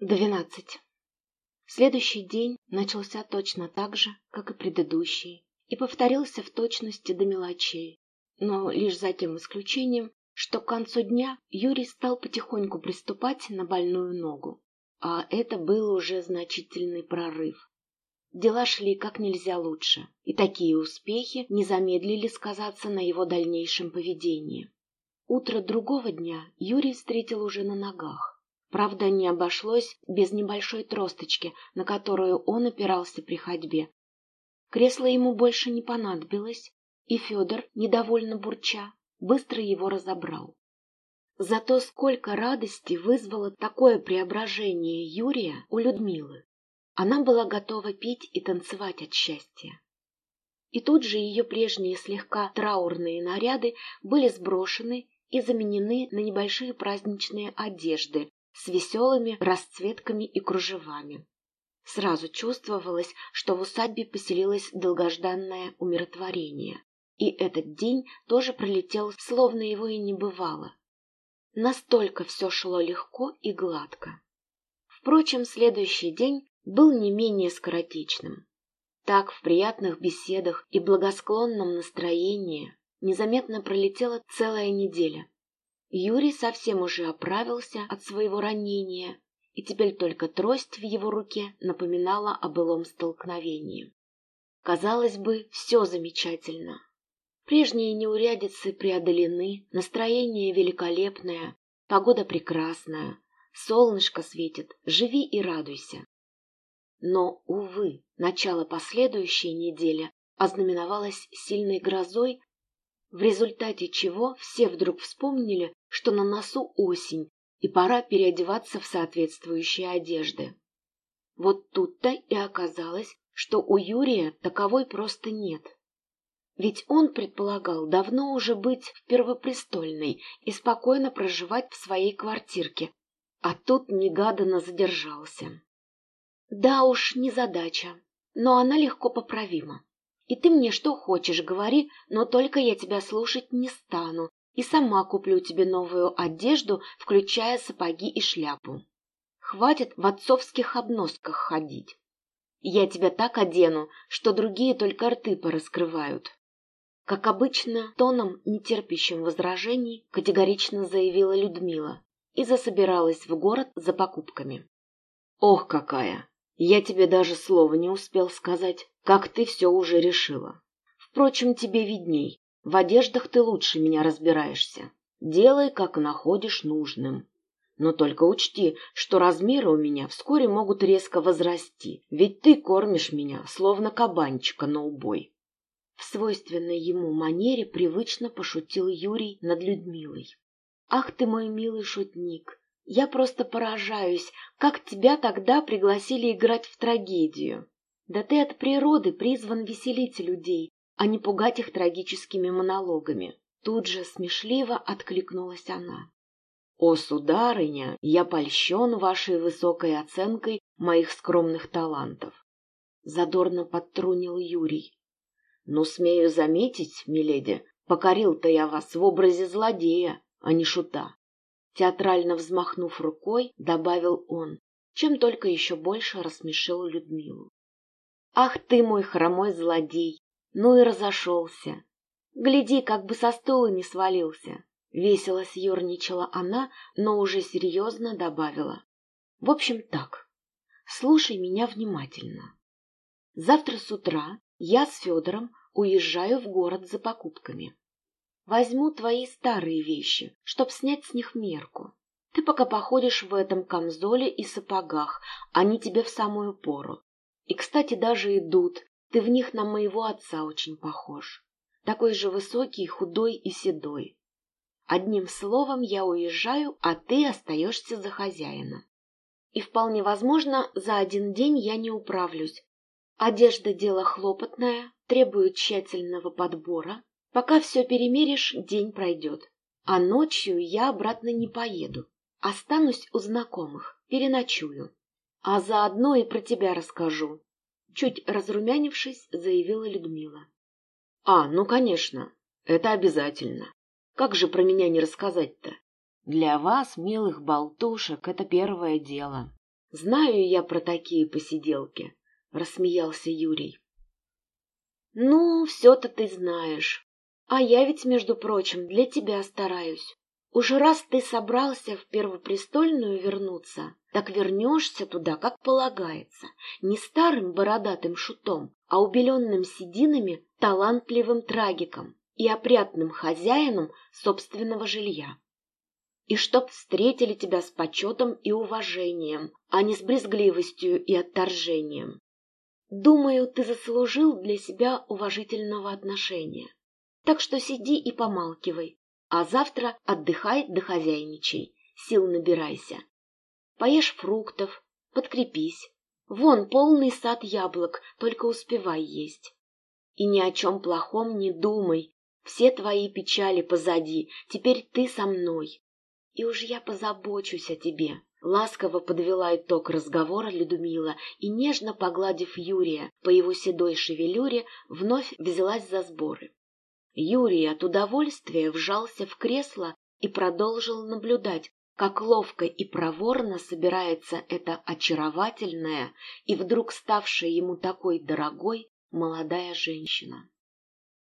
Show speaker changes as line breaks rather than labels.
Двенадцать. Следующий день начался точно так же, как и предыдущий, и повторился в точности до мелочей, но лишь за тем исключением, что к концу дня Юрий стал потихоньку приступать на больную ногу, а это был уже значительный прорыв. Дела шли как нельзя лучше, и такие успехи не замедлили сказаться на его дальнейшем поведении. Утро другого дня Юрий встретил уже на ногах. Правда, не обошлось без небольшой тросточки, на которую он опирался при ходьбе. Кресло ему больше не понадобилось, и Федор, недовольно бурча, быстро его разобрал. Зато сколько радости вызвало такое преображение Юрия у Людмилы. Она была готова пить и танцевать от счастья. И тут же ее прежние слегка траурные наряды были сброшены и заменены на небольшие праздничные одежды, с веселыми расцветками и кружевами. Сразу чувствовалось, что в усадьбе поселилось долгожданное умиротворение, и этот день тоже пролетел, словно его и не бывало. Настолько все шло легко и гладко. Впрочем, следующий день был не менее скоротечным. Так, в приятных беседах и благосклонном настроении незаметно пролетела целая неделя. Юрий совсем уже оправился от своего ранения, и теперь только трость в его руке напоминала о былом столкновении. Казалось бы, все замечательно. Прежние неурядицы преодолены, настроение великолепное, погода прекрасная, солнышко светит, живи и радуйся. Но, увы, начало последующей недели ознаменовалось сильной грозой в результате чего все вдруг вспомнили, что на носу осень, и пора переодеваться в соответствующие одежды. Вот тут-то и оказалось, что у Юрия таковой просто нет. Ведь он предполагал давно уже быть в Первопрестольной и спокойно проживать в своей квартирке, а тут негаданно задержался. Да уж, не задача, но она легко поправима. И ты мне что хочешь, говори, но только я тебя слушать не стану, и сама куплю тебе новую одежду, включая сапоги и шляпу. Хватит в отцовских обносках ходить. Я тебя так одену, что другие только рты пораскрывают. Как обычно, тоном, нетерпящим возражений, категорично заявила Людмила и засобиралась в город за покупками. «Ох, какая! Я тебе даже слова не успел сказать, как ты все уже решила. Впрочем, тебе видней. В одеждах ты лучше меня разбираешься. Делай, как находишь нужным. Но только учти, что размеры у меня вскоре могут резко возрасти, ведь ты кормишь меня, словно кабанчика на убой. В свойственной ему манере привычно пошутил Юрий над Людмилой. «Ах ты мой милый шутник! Я просто поражаюсь, как тебя тогда пригласили играть в трагедию. Да ты от природы призван веселить людей, а не пугать их трагическими монологами. Тут же смешливо откликнулась она. «О, сударыня, я польщен вашей высокой оценкой моих скромных талантов!» Задорно подтрунил Юрий. «Но смею заметить, миледи, покорил-то я вас в образе злодея, а не шута. Театрально взмахнув рукой, добавил он, чем только еще больше рассмешил Людмилу. «Ах ты мой хромой злодей! Ну и разошелся! Гляди, как бы со стула не свалился!» Весело съерничала она, но уже серьезно добавила. «В общем, так. Слушай меня внимательно. Завтра с утра я с Федором уезжаю в город за покупками. Возьму твои старые вещи, чтоб снять с них мерку. Ты пока походишь в этом камзоле и сапогах, они тебе в самую пору. И, кстати, даже идут, ты в них на моего отца очень похож. Такой же высокий, худой и седой. Одним словом, я уезжаю, а ты остаешься за хозяина. И вполне возможно, за один день я не управлюсь. Одежда – дело хлопотное, требует тщательного подбора, Пока все перемеришь, день пройдет. А ночью я обратно не поеду. Останусь у знакомых, переночую. А заодно и про тебя расскажу. Чуть разрумянившись, заявила Людмила. А, ну, конечно, это обязательно. Как же про меня не рассказать-то? Для вас, милых болтушек, это первое дело. Знаю я про такие посиделки, — рассмеялся Юрий. Ну, все-то ты знаешь. А я ведь, между прочим, для тебя стараюсь. Уж раз ты собрался в Первопрестольную вернуться, так вернешься туда, как полагается, не старым бородатым шутом, а убеленным сединами талантливым трагиком и опрятным хозяином собственного жилья. И чтоб встретили тебя с почетом и уважением, а не с брезгливостью и отторжением. Думаю, ты заслужил для себя уважительного отношения. Так что сиди и помалкивай, а завтра отдыхай да хозяйничай, сил набирайся. Поешь фруктов, подкрепись. Вон полный сад яблок, только успевай есть. И ни о чем плохом не думай. Все твои печали позади, теперь ты со мной. И уж я позабочусь о тебе. Ласково подвела итог разговора Людмила и, нежно погладив Юрия по его седой шевелюре, вновь взялась за сборы. Юрий от удовольствия вжался в кресло и продолжил наблюдать, как ловко и проворно собирается эта очаровательная и вдруг ставшая ему такой дорогой молодая женщина.